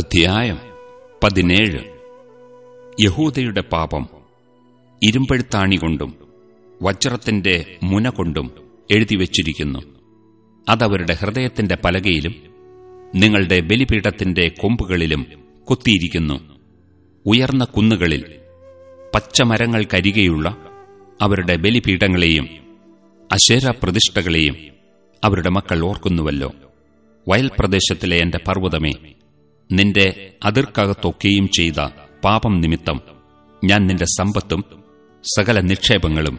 അധ്യായം പതിനേഴ്. യഹൂദയുടെ പാപം ഇരുമ്പഴുത്താണി കൊണ്ടും വജ്രത്തിന്റെ മുന കൊണ്ടും എഴുതിവച്ചിരിക്കുന്നു അതവരുടെ ഹൃദയത്തിന്റെ പലകയിലും നിങ്ങളുടെ ബലിപീഠത്തിന്റെ കൊമ്പുകളിലും കൊത്തിയിരിക്കുന്നു. ഉയർന്ന കുന്നുകളിൽ പച്ചമരങ്ങൾക്കരികെയുള്ള അവരുടെ ബലിപീഠങ്ങളെയും അശേര പ്രതിഷ്ഠകളെയും അവരുടെ മക്കൾ ഓർക്കുന്നുവല്ലോ. വയൽപ്രദേശത്തിലെ എന്റെ പർവതമേ നിന്റെ അതിർക്കകത്തൊക്കെയും ചെയ്ത പാപം നിമിത്തം ഞാൻ നിന്റെ സമ്പത്തും സകല നിക്ഷേപങ്ങളും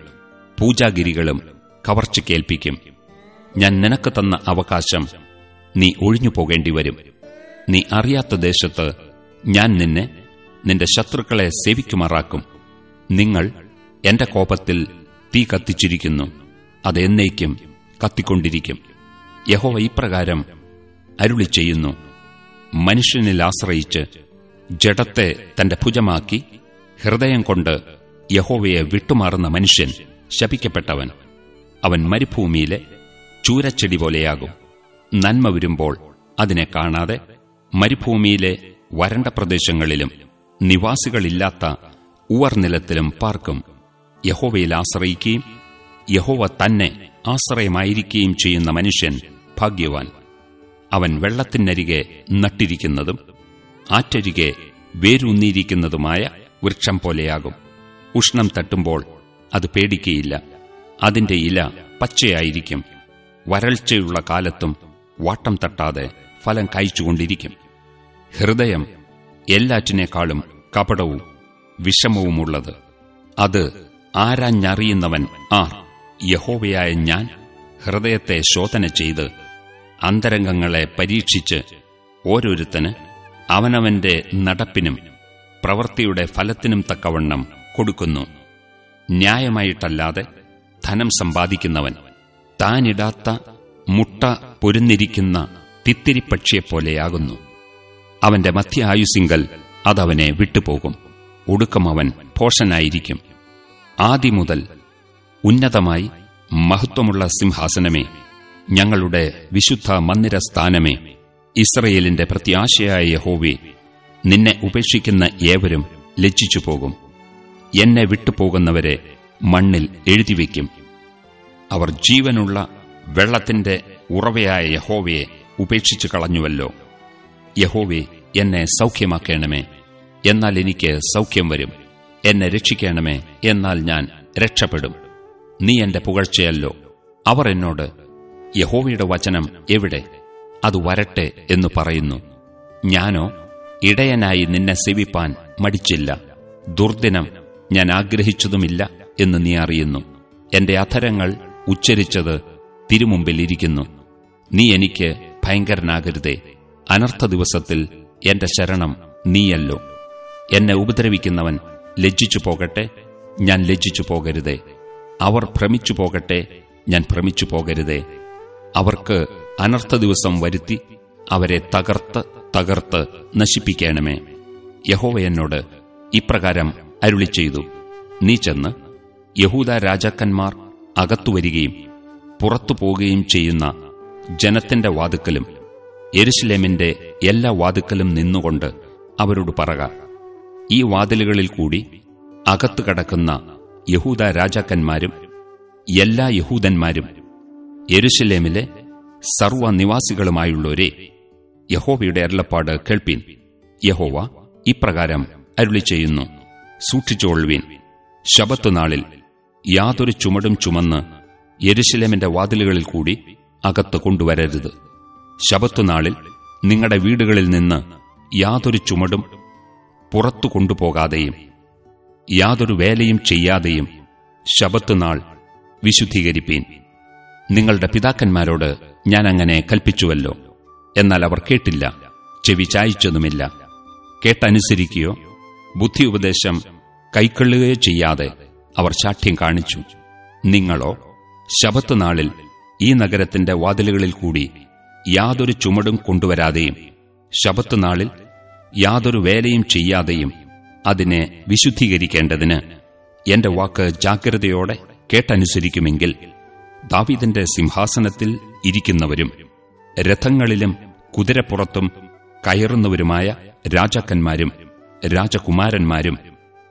പൂജാഗിരികളും കവർച്ചയ്ക്കേൽപ്പിക്കും. ഞാൻ നിനക്ക് തന്ന അവകാശം നീ ഒഴിഞ്ഞു പോകേണ്ടി വരും നീ അറിയാത്ത ദേശത്ത് ഞാൻ നിന്നെ നിന്റെ ശത്രുക്കളെ സേവിക്കുമാറാക്കും. നിങ്ങൾ എന്റെ കോപത്തിൽ തീ കത്തിച്ചിരിക്കുന്നു അതെന്നേക്കും കത്തിക്കൊണ്ടിരിക്കും. യഹോ ഇപ്രകാരം അരുളി ചെയ്യുന്നു മനുഷ്യനിൽ ആശ്രയിച്ച് ജഡത്തെ തന്റെ ഭുജമാക്കി ഹൃദയം കൊണ്ട് യഹോവയെ വിട്ടുമാറുന്ന മനുഷ്യൻ ശപിക്കപ്പെട്ടവൻ. അവൻ മരുഭൂമിയിലെ ചൂരച്ചെടി പോലെയാകും. നന്മ വരുമ്പോൾ അതിനെ കാണാതെ മരുഭൂമിയിലെ വരണ്ട പ്രദേശങ്ങളിലും നിവാസികളില്ലാത്ത ഉവർനിലത്തിലും പാർക്കും. യഹോവയിൽ ആശ്രയിക്കുകയും യഹോവ തന്നെ ആശ്രയമായിരിക്കുകയും ചെയ്യുന്ന മനുഷ്യൻ ഭാഗ്യവാൻ. അവൻ വെള്ളത്തിനരികെ നട്ടിരിക്കുന്നതും ആറ്റരികെ വേരൂന്നിയിരിക്കുന്നതുമായ വൃക്ഷം പോലെയാകും. ഉഷ്ണം തട്ടുമ്പോൾ അത് പേടിക്കയില്ല. അതിന്റെ ഇല പച്ചയായിരിക്കും. വരൾച്ചയുള്ള കാലത്തും വാട്ടം തട്ടാതെ ഫലം കായ്ച്ചുകൊണ്ടിരിക്കും. ഹൃദയം എല്ലാറ്റിനേക്കാളും കപടവും വിഷമവുമുള്ളത്. അത് ആരാഞ്ഞറിയുന്നവൻ ആർ. യഹോവയായ ഞാൻ ഹൃദയത്തെ ശോധന ചെയ്ത് അന്തരംഗങ്ങളെ പരീക്ഷിച്ച് ഓരോരുത്തന് അവനവന്റെ നടപ്പിനും പ്രവൃത്തിയുടെ ഫലത്തിനും തക്കവണ്ണം കൊടുക്കുന്നു. ന്യായമായിട്ടല്ലാതെ ധനം സമ്പാദിക്കുന്നവൻ താനിടാത്ത മുട്ട പൊരുന്നിരിക്കുന്ന തിത്തിരിപ്പക്ഷിയെപ്പോലെയാകുന്നു. അവന്റെ മധ്യ ആയുസിങ്കൽ അതവനെ വിട്ടുപോകും. ഒടുക്കം അവൻ ഭോഷനായിരിക്കും. ആദ്യമുതൽ ഉന്നതമായി മഹത്വമുള്ള സിംഹാസനമേ ഞങ്ങളുടെ വിശുദ്ധ മന്ദിരസ്ഥാനമേ ഇസ്രയേലിന്റെ പ്രത്യാശയായ യഹോവേ നിന്നെ ഉപേക്ഷിക്കുന്ന ഏവരും ലജ്ജിച്ചു പോകും എന്നെ വിട്ടുപോകുന്നവരെ മണ്ണിൽ എഴുതിവെക്കും അവർ ജീവനുള്ള വെള്ളത്തിന്റെ ഉറവയായ യഹോവയെ ഉപേക്ഷിച്ചു കളഞ്ഞുവല്ലോ. യഹോവേ എന്നെ സൗഖ്യമാക്കണമേ. എന്നാൽ എനിക്ക് സൗഖ്യം വരും. എന്നെ രക്ഷിക്കണമേ. എന്നാൽ ഞാൻ രക്ഷപ്പെടും. നീ എന്റെ പുകഴ്ചയല്ലോ. അവർ എന്നോട് യഹോവയുടെ വചനം എവിടെ? അത് വരട്ടെ എന്നു പറയുന്നു. ഞാനോ ഇടയനായി നിന്നെ സേവിപ്പാൻ മടിച്ചില്ല. ദുർദിനം ഞാൻ ആഗ്രഹിച്ചതുമില്ല എന്ന് നീ അറിയുന്നു. എന്റെ അധരങ്ങൾ ഉച്ചരിച്ചത് തിരുമുമ്പിൽ ഇരിക്കുന്നു. നീ എനിക്ക് ഭയങ്കരനാകരുതേ. അനർത്ഥ ദിവസത്തിൽ എന്റെ ശരണം നീയല്ലോ. എന്നെ ഉപദ്രവിക്കുന്നവൻ ലജ്ജിച്ചു പോകട്ടെ ഞാൻ ലജ്ജിച്ചു പോകരുതേ. അവർ ഭ്രമിച്ചു പോകട്ടെ ഞാൻ ഭ്രമിച്ചു പോകരുതേ. അവർക്ക് അനർത്ഥ ദിവസം വരുത്തി അവരെ തകർത്ത് തകർത്ത് നശിപ്പിക്കണമേ. യഹോവ എന്നോട് ഇപ്രകാരം അരുളി ചെയ്തു. നീ ചെന്ന് യഹൂദ രാജാക്കന്മാർ അകത്തുവരികയും പുറത്തു പോവുകയും ചെയ്യുന്ന ജനത്തിന്റെ വാതുക്കലും എരുശിലേമിന്റെ എല്ലാ വാതുക്കലും നിന്നുകൊണ്ട് അവരോട് പറക. ഈ വാതിലുകളിൽ കൂടി അകത്തു കടക്കുന്ന യഹൂദ രാജാക്കന്മാരും എല്ലാ യഹൂദന്മാരും യെരുഷലേമിലെ സർവനിവാസികളുമായുള്ളവരെ യഹോവയുടെ അരുളപ്പാട് കേൾപ്പീൻ. യഹോവ ഇപ്രകാരം അരുളി ചെയ്യുന്നു സൂക്ഷിച്ചുകൊള്ളുവീൻ ശബത്തുനാളിൽ യാതൊരു ചുമടും ചുമന്ന് യെരുശലേമിന്റെ വാതിലുകളിൽ കൂടി അകത്ത് കൊണ്ടുവരരുത്. ശബത്തുനാളിൽ നിങ്ങളുടെ വീടുകളിൽ നിന്ന് യാതൊരു ചുമടും പുറത്തു കൊണ്ടുപോകാതെയും യാതൊരു വേലയും ചെയ്യാതെയും ശബത്തുനാൾ വിശുദ്ധീകരിപ്പീൻ. നിങ്ങളുടെ പിതാക്കന്മാരോട് ഞാൻ അങ്ങനെ കൽപ്പിച്ചുവല്ലോ. എന്നാൽ അവർ കേട്ടില്ല ചെവി ചായച്ചതുമില്ല. കേട്ടനുസരിക്കുകയോ ബുദ്ധി ഉപദേശം കൈക്കൊള്ളുകയോ ചെയ്യാതെ അവർ ശാഠ്യം കാണിച്ചു. നിങ്ങളോ ശബത്തുനാളിൽ ഈ നഗരത്തിന്റെ വാതിലുകളിൽ കൂടി യാതൊരു ചുമടും കൊണ്ടുവരാതെയും ശബത്തുനാളിൽ യാതൊരു വേലയും ചെയ്യാതെയും അതിനെ വിശുദ്ധീകരിക്കേണ്ടതിന് എന്റെ വാക്ക് ജാഗ്രതയോടെ കേട്ടനുസരിക്കുമെങ്കിൽ ദാവീദിന്റെ സിംഹാസനത്തിൽ ഇരിക്കുന്നവരും രഥങ്ങളിലും കുതിരപ്പുറത്തും കയറുന്നവരുമായ രാജാക്കന്മാരും രാജകുമാരന്മാരും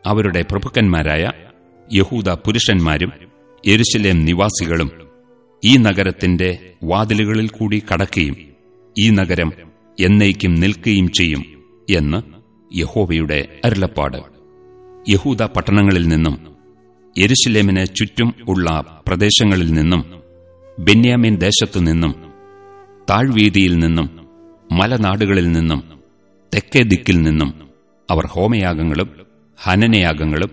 അവരുടെ പ്രഭുക്കന്മാരായ യഹൂദ പുരുഷന്മാരും എരുശലേം നിവാസികളും ഈ നഗരത്തിന്റെ വാതിലുകളിൽ കൂടി കടക്കുകയും ഈ നഗരം എന്നേക്കും നിൽക്കുകയും ചെയ്യും എന്ന് യഹോവയുടെ അരുളപ്പാട്. യഹൂദ പട്ടണങ്ങളിൽ നിന്നും എരുശലേമിന് ചുറ്റും ഉള്ള പ്രദേശങ്ങളിൽ നിന്നും ബെന്യാമിൻ ദേശത്തുനിന്നും താഴ്വീതിയിൽ നിന്നും മലനാടുകളിൽ നിന്നും തെക്കേ ദിക്കിൽ നിന്നും അവർ ഹോമയാഗങ്ങളും ഹനനയാഗങ്ങളും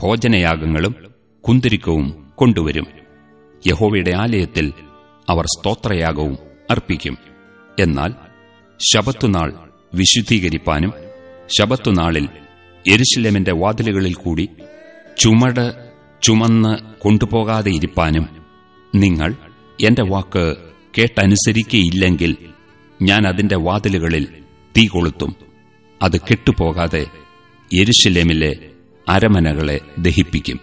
ഭോജനയാഗങ്ങളും കുന്തിരിക്കവും കൊണ്ടുവരും. യഹോവയുടെ ആലയത്തിൽ അവർ സ്തോത്രയാഗവും അർപ്പിക്കും. എന്നാൽ ശബത്തുനാൾ വിശുദ്ധീകരിപ്പാനും ശബത്തുനാളിൽ എരുശിലേമിന്റെ വാതിലുകളിൽ കൂടി ചുമട് ചുമന്ന് കൊണ്ടുപോകാതെ ഇരിപ്പാനും നിങ്ങൾ എന്റെ വാക്ക് കേട്ടനുസരിക്കയില്ലെങ്കിൽ ഞാൻ അതിന്റെ വാതിലുകളിൽ തീ കൊളുത്തും. അത് കെട്ടുപോകാതെ എരുശിലേമിലെ അരമനകളെ ദഹിപ്പിക്കും.